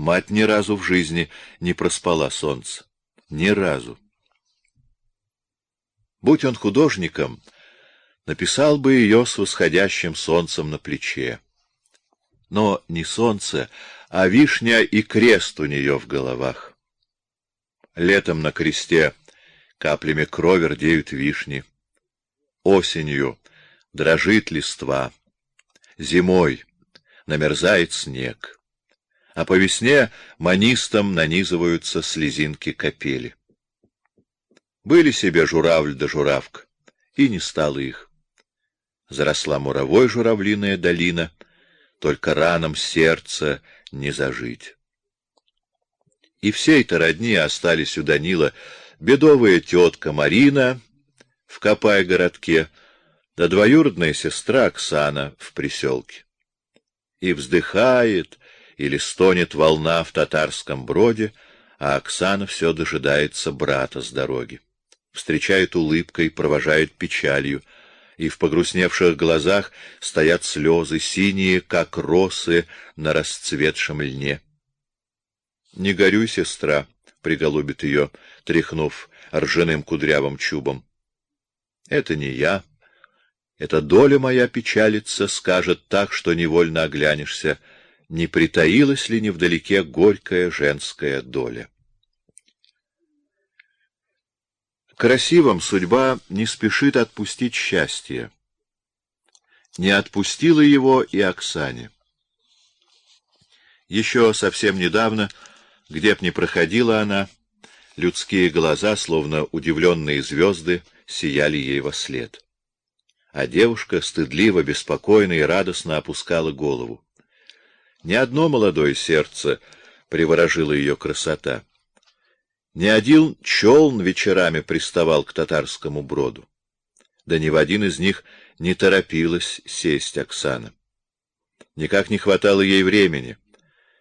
Мать ни разу в жизни не проспала солнце. Ни разу. Будь он художником, написал бы ее с восходящим солнцем на плече. Но не солнце, а вишня и крест у нее в головах. Летом на кресте каплями крови рдеют вишни. Осенью дрожит листва. Зимой намерзает снег а по весне манистом нанизываются слезинки капели. Были себе журавль да журавка, и не стало их. Заросла муровой журавлиная долина, только ранам сердца не зажить. И всей-то родни остались у Данила бедовая тетка Марина в Копай-городке, да двоюродная сестра Оксана в приселке. И вздыхает, или стонет волна в татарском броде, а Оксана все дожидается брата с дороги. Встречает улыбкой, провожает печалью, и в погрустневших глазах стоят слезы, синие, как росы на расцветшем льне. — Не горюй, сестра, — приголубит ее, тряхнув ржаным кудрявым чубом. — Это не я. Это доля моя печалится, скажет так, что невольно оглянешься — не притаилась ли невдалеке горькая женская доля. Красивым судьба не спешит отпустить счастье. Не отпустила его и Оксане. Еще совсем недавно, где б ни проходила она, людские глаза, словно удивленные звезды, сияли ей во след. А девушка стыдливо, беспокойно и радостно опускала голову. Ни одно молодое сердце приворожила ее красота. Ни один челн вечерами приставал к татарскому броду. Да ни в один из них не торопилась сесть Оксана. Никак не хватало ей времени.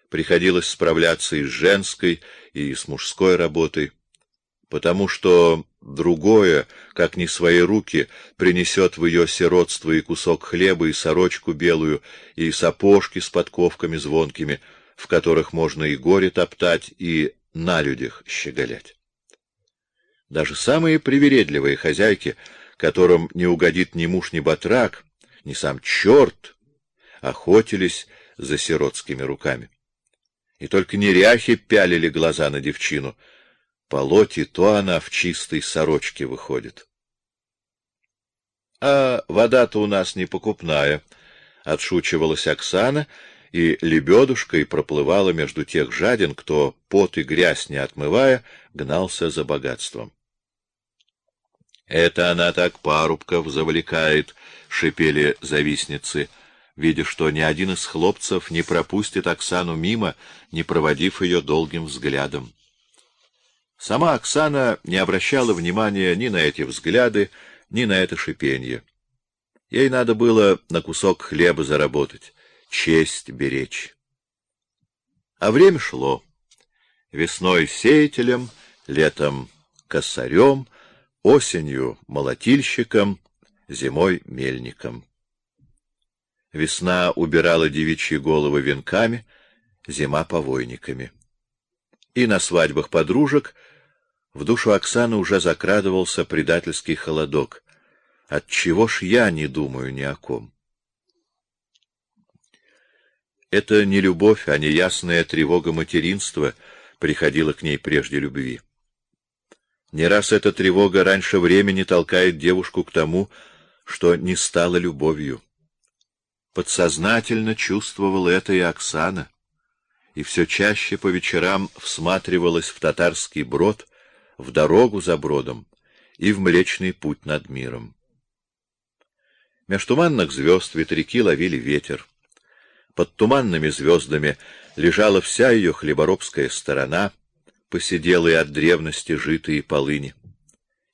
Приходилось справляться и с женской, и с мужской работой, потому что другое, как не свои руки, принесет в ее сиротство и кусок хлеба, и сорочку белую, и сапожки с подковками звонкими, в которых можно и горе топтать, и на людях щеголять. Даже самые привередливые хозяйки, которым не угодит ни муж, ни батрак, ни сам черт, охотились за сиротскими руками. И только неряхи пялили глаза на девчину — полоте, то она в чистой сорочке выходит. — А вода-то у нас не покупная, — отшучивалась Оксана, и лебедушкой проплывала между тех жадин, кто, пот и грязь не отмывая, гнался за богатством. — Это она так парубков завлекает, — шипели завистницы, видя, что ни один из хлопцев не пропустит Оксану мимо, не проводив ее долгим взглядом. Сама Оксана не обращала внимания ни на эти взгляды, ни на это шипенье. Ей надо было на кусок хлеба заработать, честь беречь. А время шло. Весной сеятелем, летом косарем, осенью молотильщиком, зимой мельником. Весна убирала девичьи головы венками, зима повойниками. И на свадьбах подружек — в душу Оксаны уже закрадывался предательский холодок. От чего ж я не думаю ни о ком? Это не любовь, а неясная тревога материнства приходила к ней прежде любви. Не раз эта тревога раньше времени толкает девушку к тому, что не стало любовью. Подсознательно чувствовала это и Оксана, и все чаще по вечерам всматривалась в татарский брод, в дорогу за бродом и в Млечный путь над миром. Меж туманных звезд ветряки ловили ветер. Под туманными звездами лежала вся ее хлеборобская сторона, посиделые от древности житые полыни.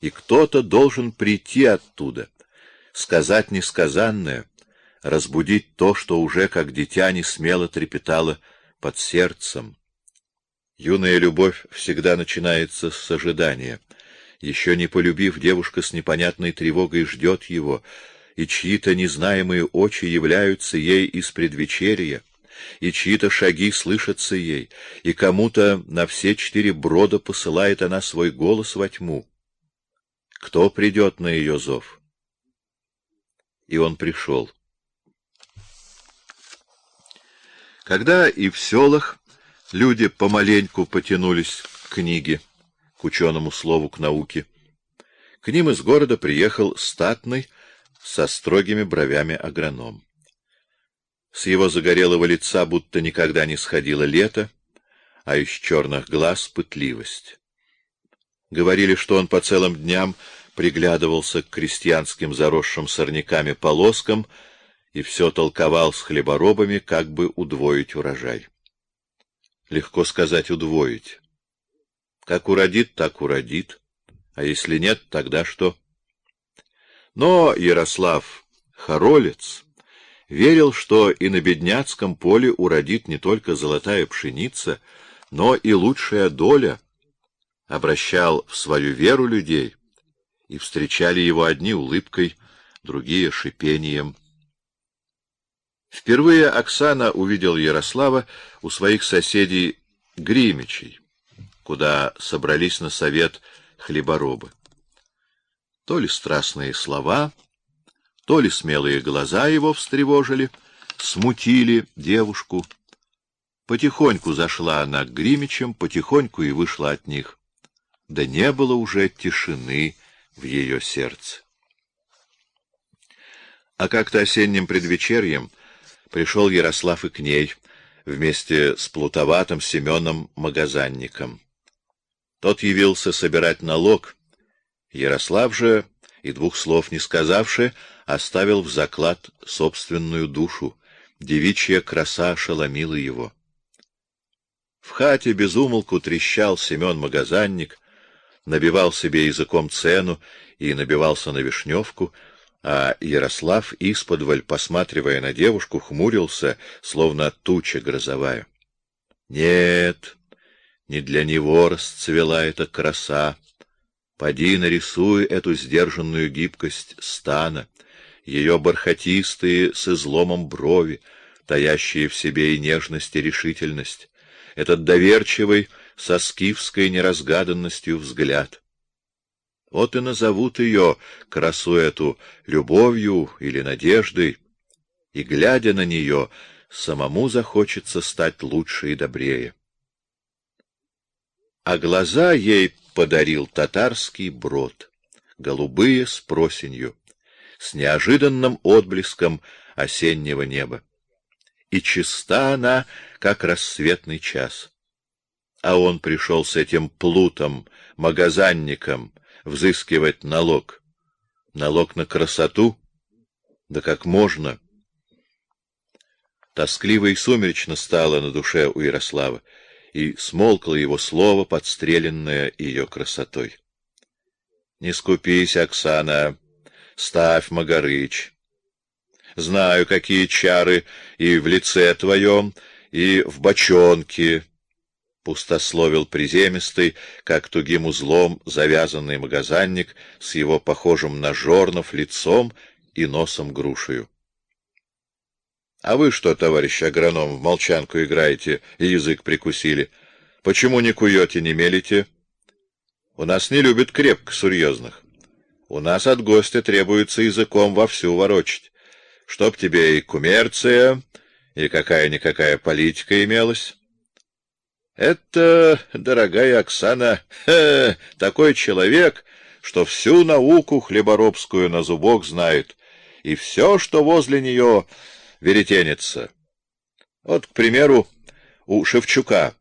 И кто-то должен прийти оттуда, сказать несказанное, разбудить то, что уже как дитя не смело трепетало под сердцем, Юная любовь всегда начинается с ожидания. Еще не полюбив, девушка с непонятной тревогой ждет его, и чьи-то незнаемые очи являются ей из предвечерия, и чьи-то шаги слышатся ей, и кому-то на все четыре брода посылает она свой голос во тьму. Кто придет на ее зов? И он пришел. Когда и в селах люди помаленьку потянулись к книге, к ученому слову, к науке, к ним из города приехал статный, со строгими бровями агроном. С его загорелого лица будто никогда не сходило лето, а из черных глаз пытливость. Говорили, что он по целым дням приглядывался к крестьянским заросшим сорняками полоскам и все толковал с хлеборобами, как бы удвоить урожай. Легко сказать удвоить. Как уродит, так уродит. А если нет, тогда что? Но Ярослав Хоролец верил, что и на бедняцком поле уродит не только золотая пшеница, но и лучшая доля, обращал в свою веру людей, и встречали его одни улыбкой, другие шипением. Впервые Оксана увидел Ярослава у своих соседей Гримичей, куда собрались на совет хлеборобы. То ли страстные слова, то ли смелые глаза его встревожили, смутили девушку. Потихоньку зашла она к Гримичам, потихоньку и вышла от них. Да не было уже тишины в ее сердце. А как-то осенним предвечерьем пришел Ярослав и к ней вместе с плутоватым Семеном Магазанником. Тот явился собирать налог. Ярослав же, и двух слов не сказавши, оставил в заклад собственную душу. Девичья краса ошеломила его. В хате безумолку трещал Семен Магазанник, набивал себе языком цену и набивался на вишневку, а Ярослав исподволь, посматривая на девушку, хмурился, словно туча грозовая. Нет, не для него расцвела эта краса. Поди нарисуй эту сдержанную гибкость стана, ее бархатистые с изломом брови, таящие в себе и нежность, и решительность, этот доверчивый со скифской неразгаданностью взгляд. Вот и назовут ее, красу эту, любовью или надеждой, и, глядя на нее, самому захочется стать лучше и добрее. А глаза ей подарил татарский брод, голубые с просенью, с неожиданным отблеском осеннего неба. И чиста она, как рассветный час а он пришел с этим плутом, магазанником, взыскивать налог. Налог на красоту? Да как можно? Тоскливо и сумеречно стало на душе у Ярослава, и смолкло его слово, подстреленное ее красотой. Не скупись, Оксана, ставь Магарыч. Знаю, какие чары и в лице твоем, и в бочонке, пустословил приземистый, как тугим узлом завязанный магазинник с его похожим на жорнов лицом и носом грушею. А вы что, товарищ агроном, в молчанку играете и язык прикусили? Почему не куете, не мелите? У нас не любят крепко серьезных. У нас от гостя требуется языком вовсю ворочать, чтоб тебе и коммерция, и какая-никакая политика имелась. Это, дорогая Оксана, хе, такой человек, что всю науку хлеборобскую на зубок знает, и все, что возле нее веретенится. Вот, к примеру, у Шевчука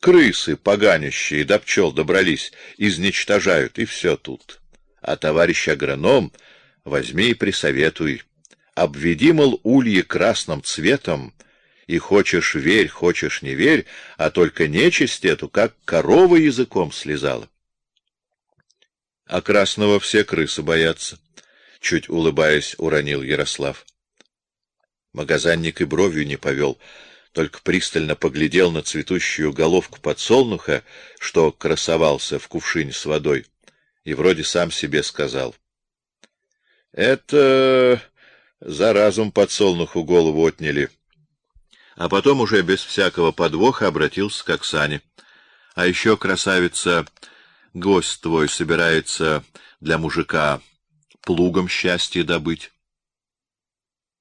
крысы поганящие до пчел добрались, изничтожают, и все тут. А товарищ агроном возьми и присоветуй. Обведи, мол, ульи красным цветом, и хочешь верь, хочешь не верь, а только нечисть эту, как корова языком слезала. А красного все крысы боятся, чуть улыбаясь, уронил Ярослав. Магазинник и бровью не повел, только пристально поглядел на цветущую головку подсолнуха, что красовался в кувшине с водой, и вроде сам себе сказал: "Это за разум подсолнуху голову отняли". А потом уже без всякого подвоха обратился к Оксане. А еще, красавица, гость твой собирается для мужика плугом счастье добыть.